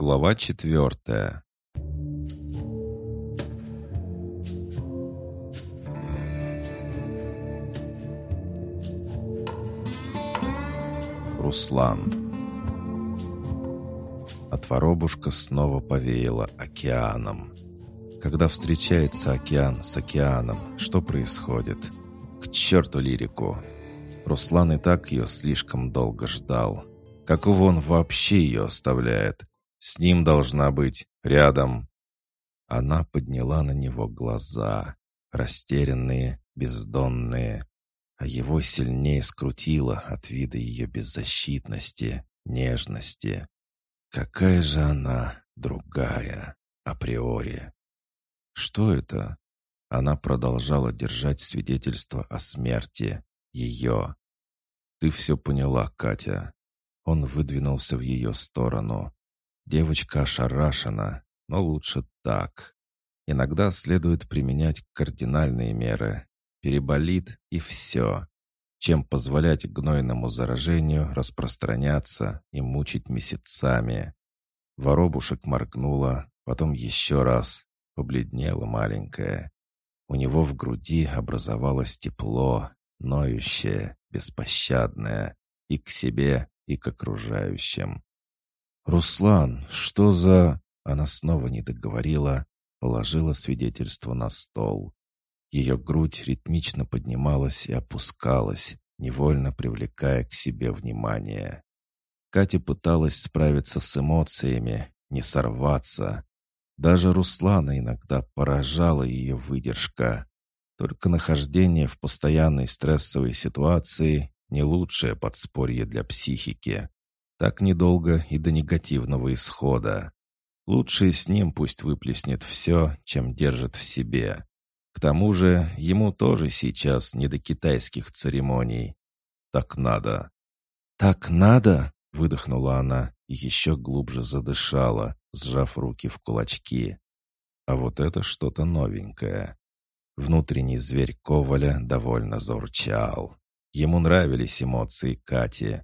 Глава четвертая. Руслан. От воробушка снова повеяло океаном. Когда встречается океан с океаном, что происходит? К черту лирику! Руслан и так ее слишком долго ждал. Какого он вообще ее оставляет? С ним должна быть, рядом. Она подняла на него глаза, растерянные, бездонные, а его сильнее скрутило от вида ее беззащитности, нежности. Какая же она другая, априори. Что это? Она продолжала держать свидетельство о смерти. Ее. Ты все поняла, Катя. Он выдвинулся в ее сторону. Девочка ошарашена, но лучше так. Иногда следует применять кардинальные меры. Переболит и все. Чем позволять гнойному заражению распространяться и мучить месяцами. Воробушек моргнула, потом еще раз. Побледнела маленькая. У него в груди образовалось тепло, ноющее, беспощадное, и к себе, и к окружающим. «Руслан, что за...» Она снова не договорила, положила свидетельство на стол. Ее грудь ритмично поднималась и опускалась, невольно привлекая к себе внимание. Катя пыталась справиться с эмоциями, не сорваться. Даже Руслана иногда поражала ее выдержка. Только нахождение в постоянной стрессовой ситуации — не лучшее подспорье для психики. Так недолго и до негативного исхода. Лучше с ним пусть выплеснет все, чем держит в себе. К тому же ему тоже сейчас не до китайских церемоний. Так надо. «Так надо?» — выдохнула она и еще глубже задышала, сжав руки в кулачки. А вот это что-то новенькое. Внутренний зверь Коваля довольно заурчал. Ему нравились эмоции Кати,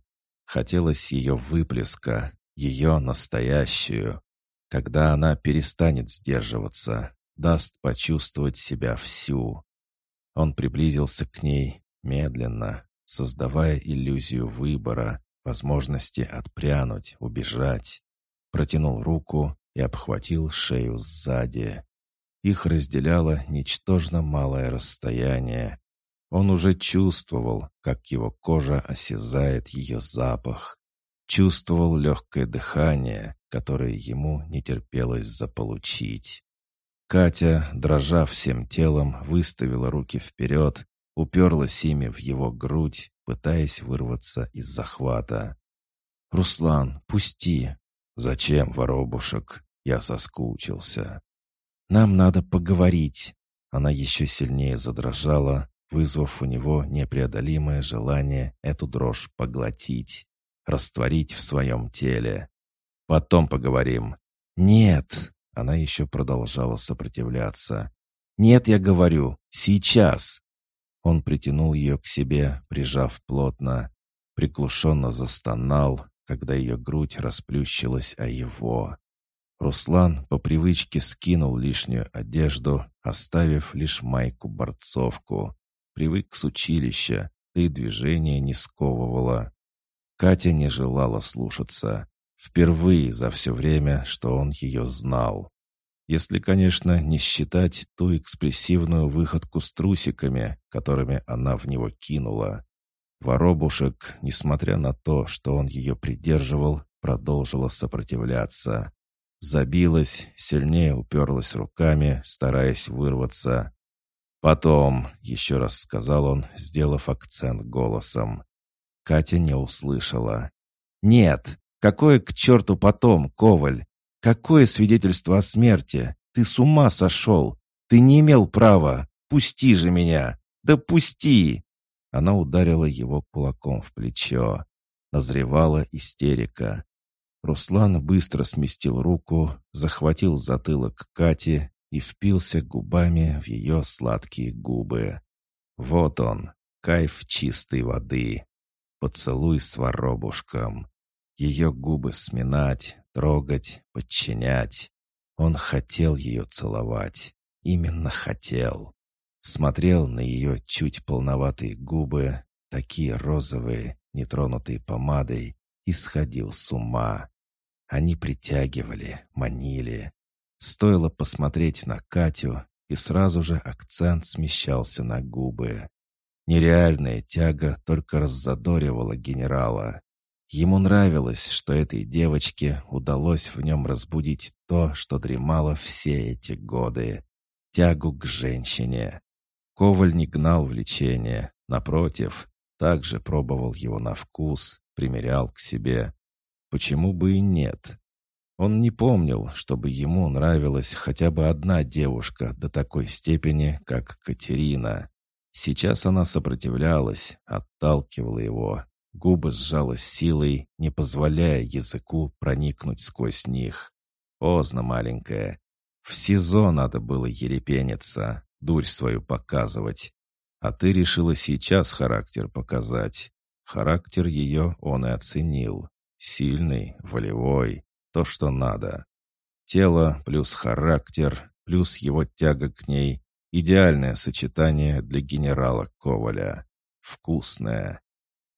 Хотелось ее выплеска, ее настоящую. Когда она перестанет сдерживаться, даст почувствовать себя всю. Он приблизился к ней медленно, создавая иллюзию выбора, возможности отпрянуть, убежать. Протянул руку и обхватил шею сзади. Их разделяло ничтожно малое расстояние, он уже чувствовал, как его кожа осязает ее запах. Чувствовал легкое дыхание, которое ему не терпелось заполучить. Катя, дрожа всем телом, выставила руки вперед, уперлась ими в его грудь, пытаясь вырваться из захвата. «Руслан, пусти!» «Зачем, воробушек?» Я соскучился. «Нам надо поговорить!» Она еще сильнее задрожала, вызвав у него непреодолимое желание эту дрожь поглотить, растворить в своем теле. «Потом поговорим». «Нет!» — она еще продолжала сопротивляться. «Нет, я говорю, сейчас!» Он притянул ее к себе, прижав плотно, приглушенно застонал, когда ее грудь расплющилась о его. Руслан по привычке скинул лишнюю одежду, оставив лишь майку-борцовку. Привык с училища, да и движение не сковывало. Катя не желала слушаться. Впервые за все время, что он ее знал. Если, конечно, не считать ту экспрессивную выходку с трусиками, которыми она в него кинула. Воробушек, несмотря на то, что он ее придерживал, продолжила сопротивляться. Забилась, сильнее уперлась руками, стараясь вырваться. «Потом», — еще раз сказал он, сделав акцент голосом. Катя не услышала. «Нет! Какое к черту потом, Коваль? Какое свидетельство о смерти? Ты с ума сошел! Ты не имел права! Пусти же меня! Да пусти!» Она ударила его кулаком в плечо. Назревала истерика. Руслан быстро сместил руку, захватил затылок Кати и впился губами в ее сладкие губы. Вот он, кайф чистой воды. Поцелуй с воробушком. Ее губы сминать, трогать, подчинять. Он хотел ее целовать. Именно хотел. Смотрел на ее чуть полноватые губы, такие розовые, нетронутые помадой, и сходил с ума. Они притягивали, манили. Стоило посмотреть на Катю, и сразу же акцент смещался на губы. Нереальная тяга только раззадоривала генерала. Ему нравилось, что этой девочке удалось в нем разбудить то, что дремало все эти годы — тягу к женщине. Коваль не гнал влечение, напротив, также пробовал его на вкус, примерял к себе. Почему бы и нет? Он не помнил, чтобы ему нравилась хотя бы одна девушка до такой степени, как Катерина. Сейчас она сопротивлялась, отталкивала его, губы сжала силой, не позволяя языку проникнуть сквозь них. Поздно, маленькая. В СИЗО надо было ерепениться, дурь свою показывать. А ты решила сейчас характер показать. Характер ее он и оценил. Сильный, волевой, то, что надо. Тело плюс характер, плюс его тяга к ней — идеальное сочетание для генерала Коваля. Вкусное.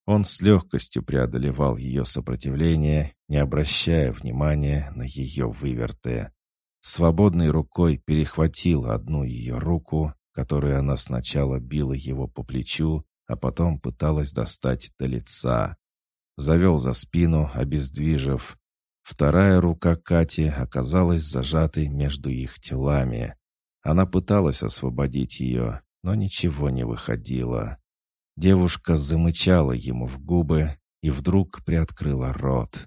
Он с легкостью преодолевал ее сопротивление, не обращая внимания на ее выверты. Свободной рукой перехватил одну ее руку, которой она сначала била его по плечу, а потом пыталась достать до лица. Завел за спину, обездвижив, Вторая рука Кати оказалась зажатой между их телами. Она пыталась освободить ее, но ничего не выходило. Девушка замычала ему в губы и вдруг приоткрыла рот.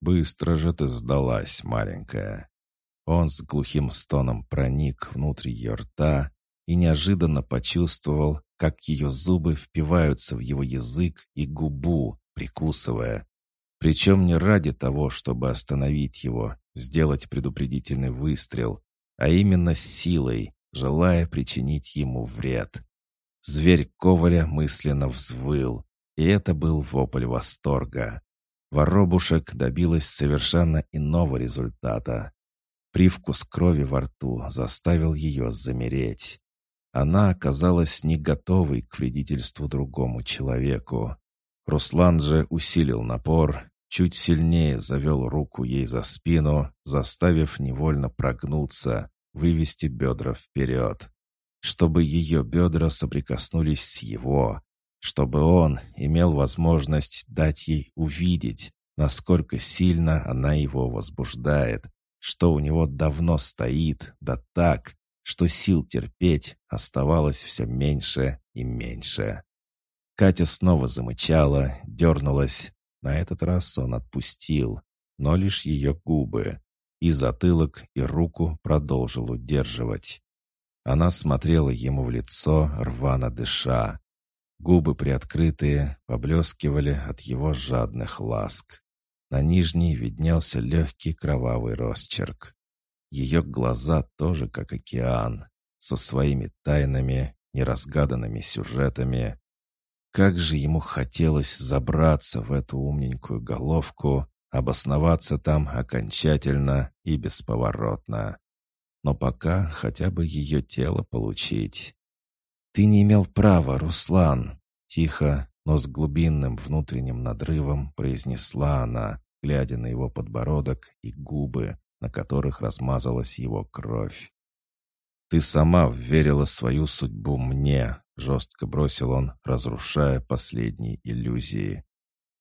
«Быстро же ты сдалась, маленькая». Он с глухим стоном проник внутрь ее рта и неожиданно почувствовал, как ее зубы впиваются в его язык и губу, прикусывая. Причем не ради того, чтобы остановить его, сделать предупредительный выстрел, а именно силой, желая причинить ему вред. Зверь Коваля мысленно взвыл, и это был вопль восторга. Воробушек добилась совершенно иного результата. Привкус крови во рту заставил ее замереть. Она оказалась не готовой к вредительству другому человеку. Руслан же усилил напор, чуть сильнее завел руку ей за спину, заставив невольно прогнуться, вывести бедра вперед, чтобы ее бедра соприкоснулись с его, чтобы он имел возможность дать ей увидеть, насколько сильно она его возбуждает, что у него давно стоит, да так, что сил терпеть оставалось все меньше и меньше. Катя снова замычала, дернулась, на этот раз он отпустил, но лишь ее губы, и затылок, и руку продолжил удерживать. Она смотрела ему в лицо, рвано дыша. Губы приоткрытые, поблескивали от его жадных ласк. На нижней виднелся легкий кровавый росчерк. Ее глаза тоже как океан, со своими тайнами, неразгаданными сюжетами, как же ему хотелось забраться в эту умненькую головку, обосноваться там окончательно и бесповоротно. Но пока хотя бы ее тело получить. «Ты не имел права, Руслан!» Тихо, но с глубинным внутренним надрывом произнесла она, глядя на его подбородок и губы, на которых размазалась его кровь. «Ты сама верила свою судьбу мне, Жестко бросил он, разрушая последние иллюзии.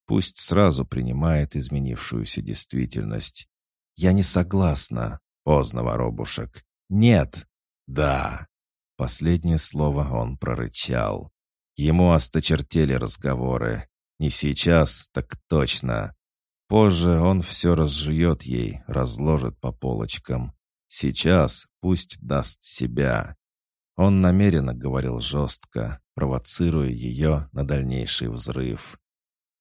Пусть сразу принимает изменившуюся действительность. «Я не согласна», — поздно, воробушек. «Нет». «Да». Последнее слово он прорычал. Ему осточертели разговоры. Не сейчас, так точно. Позже он все разжует ей, разложит по полочкам. Сейчас пусть даст себя. Он намеренно говорил жестко, провоцируя ее на дальнейший взрыв.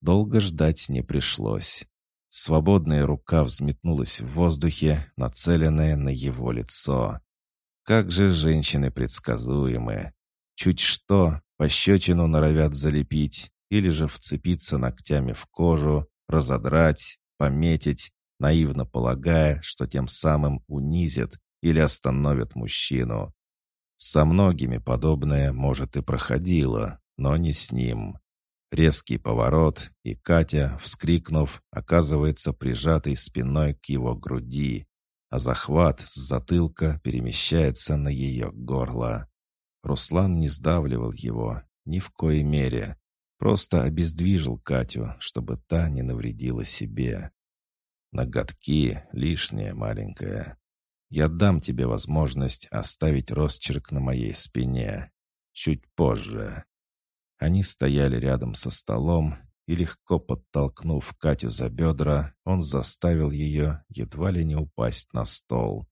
Долго ждать не пришлось. Свободная рука взметнулась в воздухе, нацеленная на его лицо. Как же женщины предсказуемы. Чуть что, пощечину норовят залепить или же вцепиться ногтями в кожу, разодрать, пометить наивно полагая, что тем самым унизит или остановит мужчину. Со многими подобное, может, и проходило, но не с ним. Резкий поворот, и Катя, вскрикнув, оказывается прижатой спиной к его груди, а захват с затылка перемещается на ее горло. Руслан не сдавливал его, ни в коей мере. Просто обездвижил Катю, чтобы та не навредила себе. Ноготки лишнее маленькое. Я дам тебе возможность оставить росчерк на моей спине. Чуть позже. Они стояли рядом со столом, и легко подтолкнув Катю за бедра, он заставил ее едва ли не упасть на стол.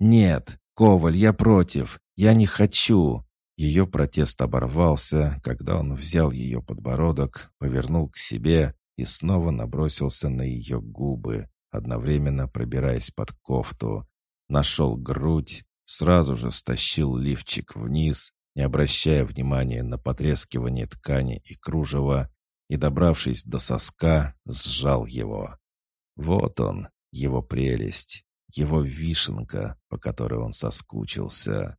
«Нет, Коваль, я против! Я не хочу!» Ее протест оборвался, когда он взял ее подбородок, повернул к себе и снова набросился на ее губы, одновременно пробираясь под кофту. Нашел грудь, сразу же стащил лифчик вниз не обращая внимания на потрескивание ткани и кружева, и, добравшись до соска, сжал его. Вот он, его прелесть, его вишенка, по которой он соскучился.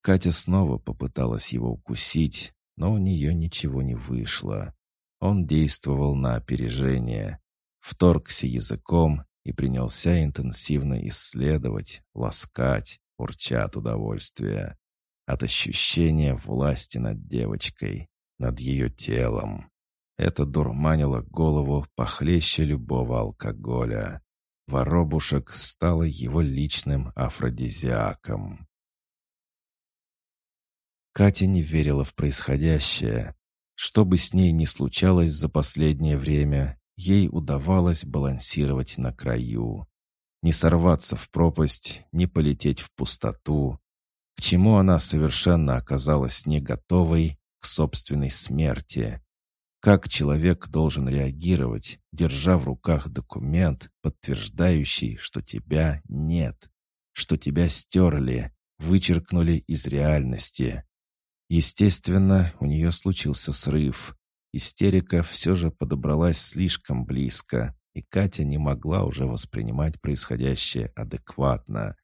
Катя снова попыталась его укусить, но у нее ничего не вышло. Он действовал на опережение, вторгся языком и принялся интенсивно исследовать, ласкать, урча от удовольствия от ощущения власти над девочкой, над ее телом. Это дурманило голову похлеще любого алкоголя. Воробушек стала его личным афродизиаком. Катя не верила в происходящее. Что бы с ней ни случалось за последнее время, ей удавалось балансировать на краю. Не сорваться в пропасть, не полететь в пустоту, к чему она совершенно оказалась не готовой к собственной смерти. Как человек должен реагировать, держа в руках документ, подтверждающий, что тебя нет, что тебя стерли, вычеркнули из реальности. Естественно, у нее случился срыв. Истерика все же подобралась слишком близко, и Катя не могла уже воспринимать происходящее адекватно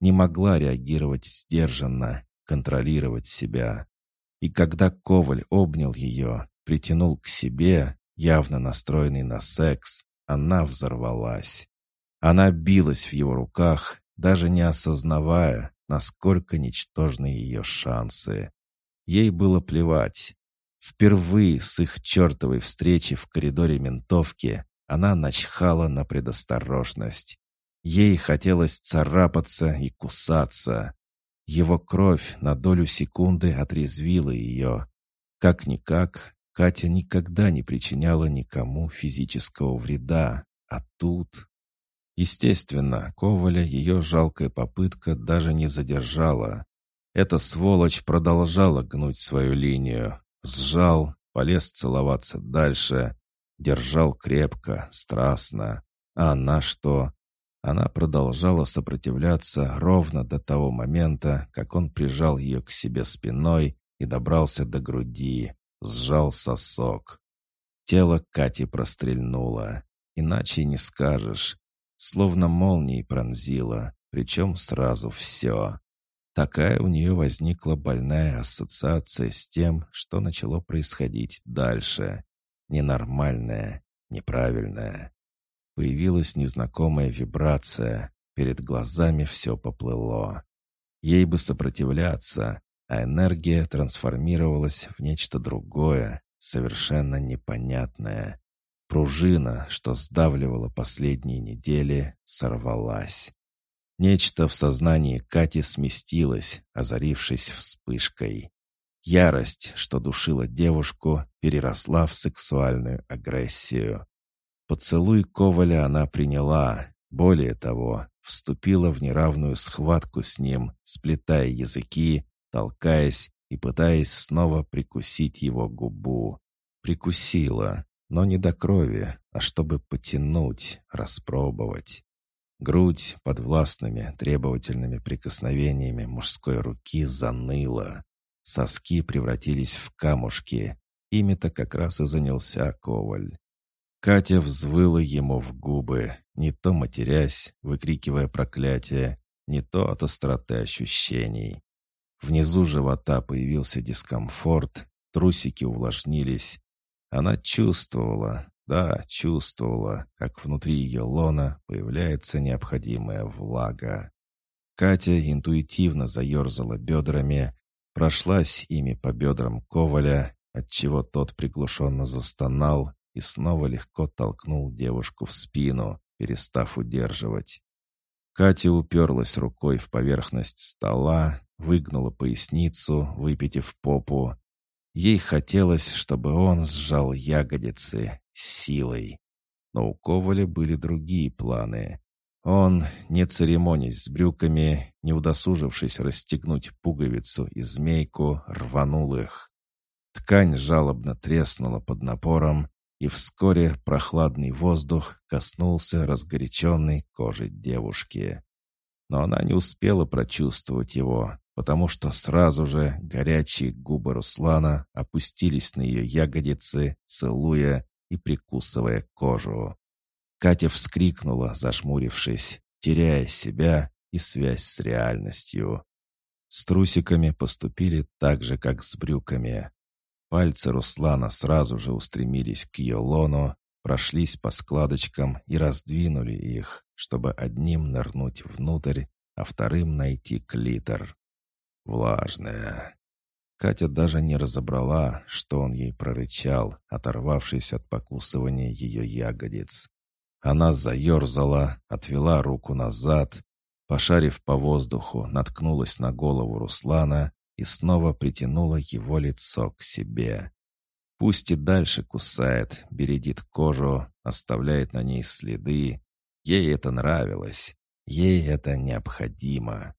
не могла реагировать сдержанно, контролировать себя. И когда Коваль обнял ее, притянул к себе, явно настроенный на секс, она взорвалась. Она билась в его руках, даже не осознавая, насколько ничтожны ее шансы. Ей было плевать. Впервые с их чертовой встречи в коридоре ментовки она начхала на предосторожность. Ей хотелось царапаться и кусаться. Его кровь на долю секунды отрезвила ее. Как-никак, Катя никогда не причиняла никому физического вреда. А тут... Естественно, Коваля ее жалкая попытка даже не задержала. Эта сволочь продолжала гнуть свою линию. Сжал, полез целоваться дальше. Держал крепко, страстно. А она что? Она продолжала сопротивляться ровно до того момента, как он прижал ее к себе спиной и добрался до груди, сжал сосок. Тело Кати прострельнуло. Иначе не скажешь. Словно молнией пронзило, причем сразу все. Такая у нее возникла больная ассоциация с тем, что начало происходить дальше. Ненормальное, неправильное. Появилась незнакомая вибрация. Перед глазами все поплыло. Ей бы сопротивляться, а энергия трансформировалась в нечто другое, совершенно непонятное. Пружина, что сдавливала последние недели, сорвалась. Нечто в сознании Кати сместилось, озарившись вспышкой. Ярость, что душила девушку, переросла в сексуальную агрессию. Поцелуй Коваля она приняла. Более того, вступила в неравную схватку с ним, сплетая языки, толкаясь и пытаясь снова прикусить его губу. Прикусила, но не до крови, а чтобы потянуть, распробовать. Грудь под властными, требовательными прикосновениями мужской руки заныла. Соски превратились в камушки. Ими-то как раз и занялся Коваль. Катя взвыла ему в губы, не то матерясь, выкрикивая проклятие, не то от остроты ощущений. Внизу живота появился дискомфорт, трусики увлажнились. Она чувствовала, да, чувствовала, как внутри ее лона появляется необходимая влага. Катя интуитивно заерзала бедрами, прошлась ими по бедрам Коваля, отчего тот приглушенно застонал и снова легко толкнул девушку в спину, перестав удерживать. Катя уперлась рукой в поверхность стола, выгнула поясницу, выпитив попу. Ей хотелось, чтобы он сжал ягодицы силой. Но у Коваля были другие планы. Он, не церемонясь с брюками, не удосужившись расстегнуть пуговицу и змейку, рванул их. Ткань жалобно треснула под напором, и вскоре прохладный воздух коснулся разгоряченной кожи девушки. Но она не успела прочувствовать его, потому что сразу же горячие губы Руслана опустились на ее ягодицы, целуя и прикусывая кожу. Катя вскрикнула, зажмурившись, теряя себя и связь с реальностью. С трусиками поступили так же, как с брюками. Пальцы Руслана сразу же устремились к ее лону, прошлись по складочкам и раздвинули их, чтобы одним нырнуть внутрь, а вторым найти клитор. Влажная. Катя даже не разобрала, что он ей прорычал, оторвавшись от покусывания ее ягодиц. Она заерзала, отвела руку назад, пошарив по воздуху, наткнулась на голову Руслана и снова притянула его лицо к себе. Пусть и дальше кусает, бередит кожу, оставляет на ней следы. Ей это нравилось, ей это необходимо.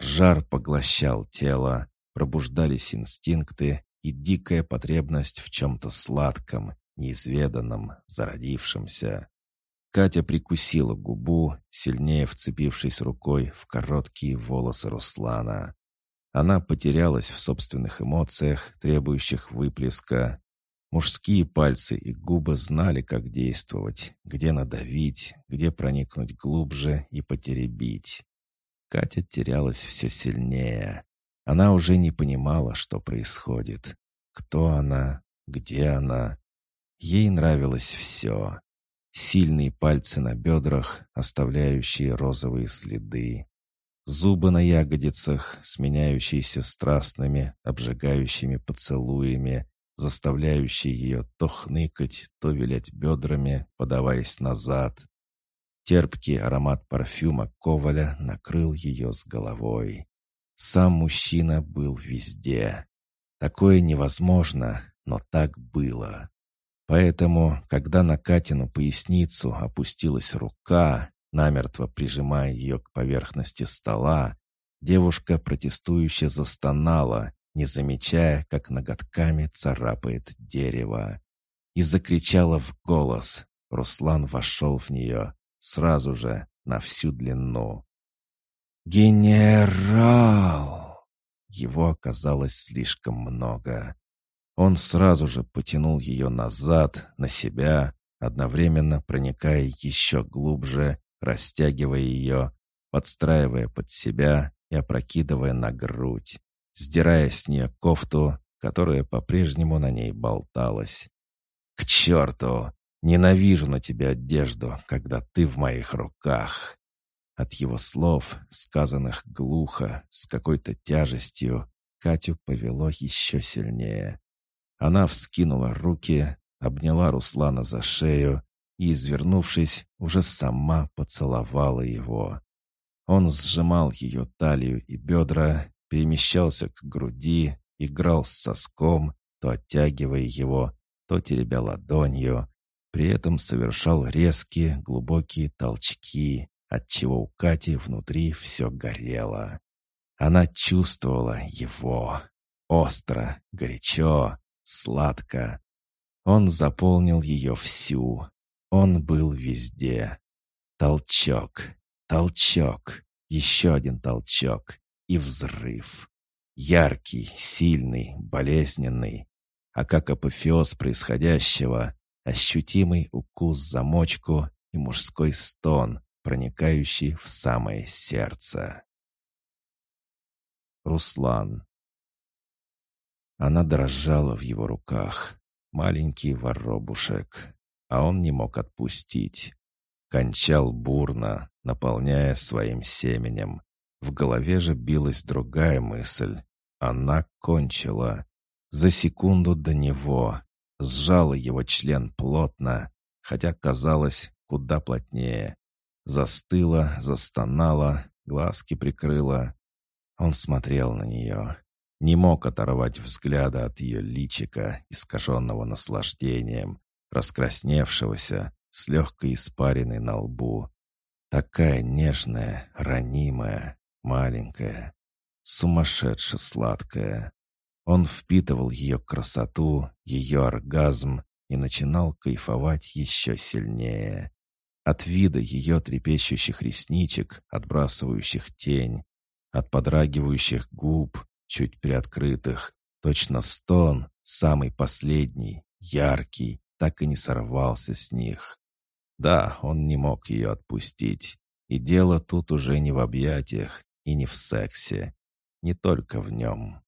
Жар поглощал тело, пробуждались инстинкты и дикая потребность в чем-то сладком, неизведанном, зародившемся. Катя прикусила губу, сильнее вцепившись рукой в короткие волосы Руслана. Она потерялась в собственных эмоциях, требующих выплеска. Мужские пальцы и губы знали, как действовать, где надавить, где проникнуть глубже и потеребить. Катя терялась все сильнее. Она уже не понимала, что происходит. Кто она? Где она? Ей нравилось все. Сильные пальцы на бедрах, оставляющие розовые следы. Зубы на ягодицах, сменяющиеся страстными, обжигающими поцелуями, заставляющие ее то хныкать, то вилять бедрами, подаваясь назад. Терпкий аромат парфюма Коваля накрыл ее с головой. Сам мужчина был везде. Такое невозможно, но так было. Поэтому, когда на Катину поясницу опустилась рука, намертво прижимая ее к поверхности стола, девушка протестующе застонала, не замечая, как ноготками царапает дерево. И закричала в голос. Руслан вошел в нее сразу же, на всю длину. «Генерал!» Его оказалось слишком много. Он сразу же потянул ее назад, на себя, одновременно проникая еще глубже растягивая ее, подстраивая под себя и опрокидывая на грудь, сдирая с нее кофту, которая по-прежнему на ней болталась. «К черту! Ненавижу на тебе одежду, когда ты в моих руках!» От его слов, сказанных глухо, с какой-то тяжестью, Катю повело еще сильнее. Она вскинула руки, обняла Руслана за шею и, извернувшись, уже сама поцеловала его. Он сжимал ее талию и бедра, перемещался к груди, играл с соском, то оттягивая его, то теребя ладонью, при этом совершал резкие, глубокие толчки, отчего у Кати внутри все горело. Она чувствовала его. Остро, горячо, сладко. Он заполнил ее всю, он был везде. Толчок, толчок, еще один толчок и взрыв. Яркий, сильный, болезненный. А как апофеоз происходящего, ощутимый укус замочку и мужской стон, проникающий в самое сердце. Руслан. Она дрожала в его руках, маленький воробушек, а он не мог отпустить. Кончал бурно, наполняя своим семенем. В голове же билась другая мысль. Она кончила. За секунду до него. Сжала его член плотно, хотя казалось куда плотнее. Застыла, застонала, глазки прикрыла. Он смотрел на нее. Не мог оторвать взгляда от ее личика, искаженного наслаждением, раскрасневшегося, с легкой испариной на лбу. Такая нежная, ранимая, маленькая, сумасшедше сладкая. Он впитывал ее красоту, ее оргазм и начинал кайфовать еще сильнее. От вида ее трепещущих ресничек, отбрасывающих тень, от подрагивающих губ, чуть приоткрытых, точно стон, самый последний, яркий, так и не сорвался с них. Да, он не мог ее отпустить. И дело тут уже не в объятиях и не в сексе. Не только в нем.